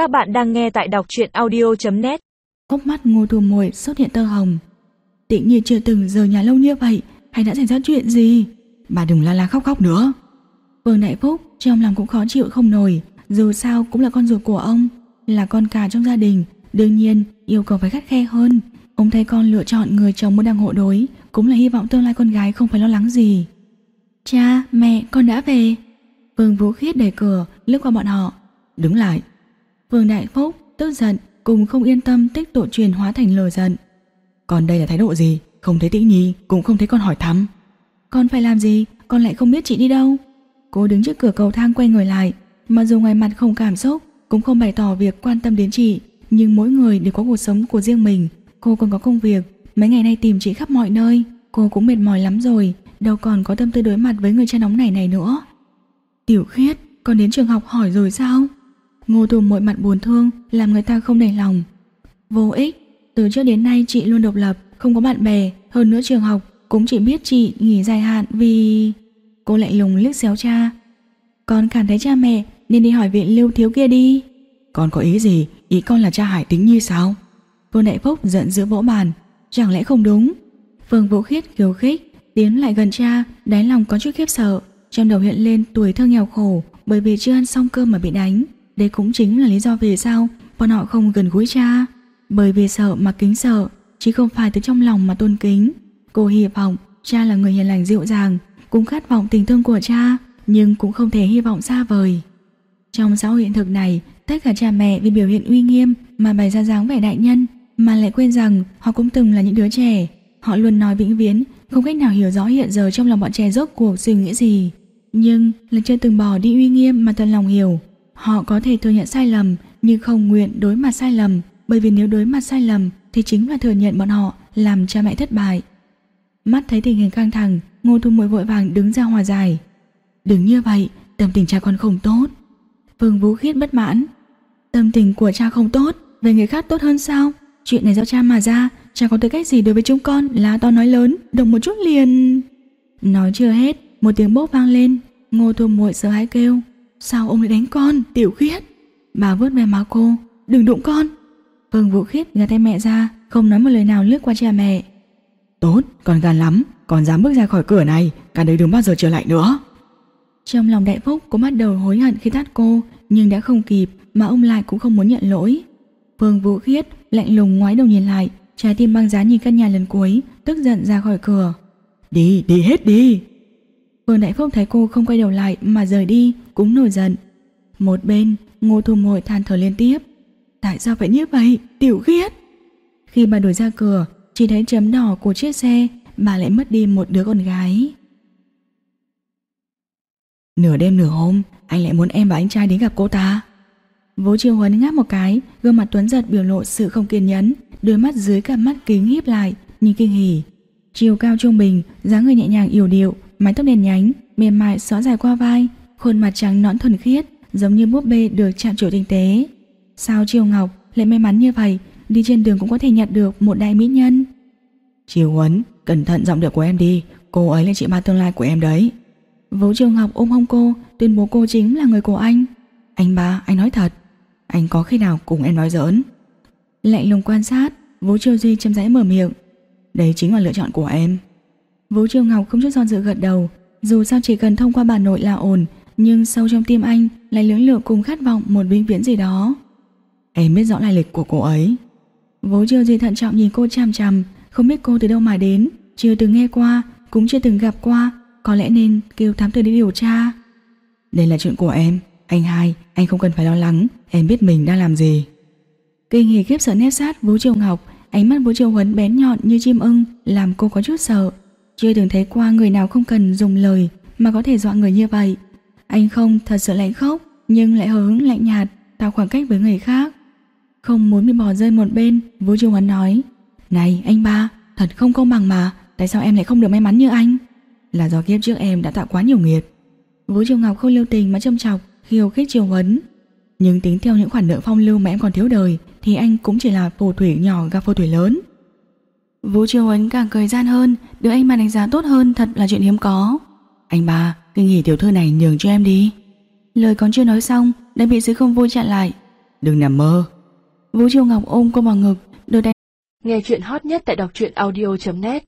Các bạn đang nghe tại đọc truyện audio.net Hốc mắt ngô thu muội xuất hiện tơ hồng. Tĩnh nhiên chưa từng rời nhà lâu như vậy Hay đã xảy ra chuyện gì? Bà đừng la la khóc khóc nữa. Vương Đại Phúc trong lòng cũng khó chịu không nổi Dù sao cũng là con ruột của ông Là con cả trong gia đình Đương nhiên yêu cầu phải khắt khe hơn. Ông thấy con lựa chọn người chồng muốn đang hộ đối Cũng là hy vọng tương lai con gái không phải lo lắng gì. Cha, mẹ, con đã về. Vương Vũ Khiết đẩy cửa lướt qua bọn họ. Đứng lại. Vương Đại Phúc tức giận cùng không yên tâm tích tụ truyền hóa thành lời giận. Còn đây là thái độ gì? Không thấy tĩnh nhi cũng không thấy con hỏi thăm. Con phải làm gì? Con lại không biết chị đi đâu. Cô đứng trước cửa cầu thang quay người lại, Mặc dù ngoài mặt không cảm xúc, Cũng không bày tỏ việc quan tâm đến chị, Nhưng mỗi người đều có cuộc sống của riêng mình. Cô còn có công việc, Mấy ngày nay tìm chị khắp mọi nơi. Cô cũng mệt mỏi lắm rồi, Đâu còn có tâm tư đối mặt với người cha nóng này này nữa. Tiểu khiết, Con đến trường học hỏi rồi sao? Ngô Tùng mọi mặt buồn thương Làm người ta không đành lòng. Vô ích Từ trước đến nay chị luôn độc lập Không có bạn bè Hơn nữa trường học Cũng chỉ biết chị nghỉ dài hạn vì Cô lạnh lùng liếc xéo cha. Con cảm thấy cha mẹ Nên đi hỏi viện lưu thiếu kia đi. Con có ý gì? Ý con là cha Hải tính như sao? Vương Đại Phúc giận dữ vỗ bàn. Chẳng lẽ không đúng? Phương Vũ Khiết khiêu khích Tiến lại gần cha Đáy lòng có chút khiếp sợ. Trong đầu hiện lên tuổi thơ nghèo khổ Bởi vì chưa ăn xong cơm mà bị đánh đây cũng chính là lý do vì sao bọn họ không gần gũi cha. Bởi vì sợ mà kính sợ, chứ không phải từ trong lòng mà tôn kính. Cô hy vọng cha là người hiền lành dịu dàng, cũng khát vọng tình thương của cha, nhưng cũng không thể hy vọng xa vời. Trong xã hội hiện thực này, tất cả cha mẹ vì biểu hiện uy nghiêm mà bày ra dáng vẻ đại nhân, mà lại quên rằng họ cũng từng là những đứa trẻ. Họ luôn nói vĩnh viễn, không cách nào hiểu rõ hiện giờ trong lòng bọn trẻ rốt cuộc suy nghĩ gì. Nhưng là chưa từng bỏ đi uy nghiêm mà thật lòng hiểu, Họ có thể thừa nhận sai lầm nhưng không nguyện đối mặt sai lầm bởi vì nếu đối mặt sai lầm thì chính là thừa nhận bọn họ làm cha mẹ thất bại. Mắt thấy tình hình căng thẳng, Ngô Thu Muội vội vàng đứng ra hòa giải. Đừng như vậy, tâm tình cha con không tốt. Phương Vũ Khiết bất mãn. Tâm tình của cha không tốt, về người khác tốt hơn sao? Chuyện này do cha mà ra, cha có tư cách gì đối với chúng con là to nói lớn, đồng một chút liền. Nói chưa hết, một tiếng bốc vang lên, Ngô Thu Muội sợ hãi kêu. Sao ông lại đánh con, tiểu khiết? Bà vớt ve má cô, đừng đụng con. Vương Vũ Khiết gạt tay mẹ ra, không nói một lời nào lướt qua cha mẹ. Tốt, con gan lắm, còn dám bước ra khỏi cửa này, cả đời đừng bao giờ trở lại nữa. Trong lòng đại phúc cũng bắt đầu hối hận khi tát cô, nhưng đã không kịp mà ông lại cũng không muốn nhận lỗi. Vương Vũ Khiết lạnh lùng ngoái đầu nhìn lại, trái tim băng giá nhìn căn nhà lần cuối, tức giận ra khỏi cửa. Đi, đi hết đi. Vương Đại Phúc thấy cô không quay đầu lại mà rời đi, cũng nổi giận. Một bên, Ngô Thu Mội than thở liên tiếp. Tại sao phải như vậy, tiểu ghét. Khi bà đuổi ra cửa, chỉ thấy chấm đỏ của chiếc xe, bà lại mất đi một đứa con gái. Nửa đêm nửa hôm, anh lại muốn em và anh trai đến gặp cô ta. Vũ Triều Huấn ngáp một cái, gương mặt Tuấn giật biểu lộ sự không kiên nhẫn, đôi mắt dưới cặp mắt kính híp lại, nhìn kinh hỉ. Chiều cao trung bình, dáng người nhẹ nhàng yểu điệu, mái tóc đen nhánh, mềm mại xõa dài qua vai, khuôn mặt trắng nõn thuần khiết, giống như búp bê được chạm trổ tinh tế. Sao Triều Ngọc lại may mắn như vậy, đi trên đường cũng có thể nhặt được một đại mỹ nhân. Triều Huấn, cẩn thận giọng điệu của em đi, cô ấy là chị ba tương lai của em đấy. Vũ Triều Ngọc ôm hông cô, tuyên bố cô chính là người của anh. Anh ba, anh nói thật, anh có khi nào cùng em nói giỡn? Lạnh lùng quan sát, Vũ Triều Duy chậm rãi mở miệng. Đấy chính là lựa chọn của em. Vũ Triều Ngọc không chút do dự gật đầu, dù sao chỉ cần thông qua bà nội là ổn, nhưng sâu trong tim anh lại lưỡng lự cùng khát vọng một vĩnh viễn gì đó. Em biết rõ lai lịch của cô ấy. Vũ Triều Duy thận trọng nhìn cô chằm chằm, không biết cô từ đâu mà đến, chưa từng nghe qua, cũng chưa từng gặp qua, có lẽ nên kêu thám tử đi điều tra. Đây là chuyện của em, anh hai, anh không cần phải lo lắng, em biết mình đang làm gì. Kinh hỉ khiếp sợ nép sát Vũ Triều Ngọc, ánh mắt Vũ Triều Huấn bén nhọn như chim ưng, làm cô có chút sợ. Chưa từng thấy qua người nào không cần dùng lời mà có thể dọa người như vậy. Anh không thật sự lạnh khóc, nhưng lại hờ hững lạnh nhạt, tạo khoảng cách với người khác. Không muốn bị bỏ rơi một bên, Vũ Triều Hắn nói, Này anh ba, thật không công bằng mà, tại sao em lại không được may mắn như anh? Là do kiếp trước em đã tạo quá nhiều nghiệt. Vũ Triều Ngọc không lưu tình mà châm chọc, khiêu khích Triều Huấn. Nhưng tính theo những khoản nợ phong lưu mà em còn thiếu đời, thì anh cũng chỉ là phù thủy nhỏ gặp phù thủy lớn. Vũ Triều Huấn càng cười gian hơn, được anh mà đánh giá tốt hơn thật là chuyện hiếm có. Anh ba, kinh nghỉ tiểu thư này nhường cho em đi. Lời còn chưa nói xong, đã bị sự không vui chặn lại. Đừng nằm mơ Vũ Triều Ngọc ôm cô vào ngực Đưa tay Nghe chuyện hot nhất tại đọc truyện audio.net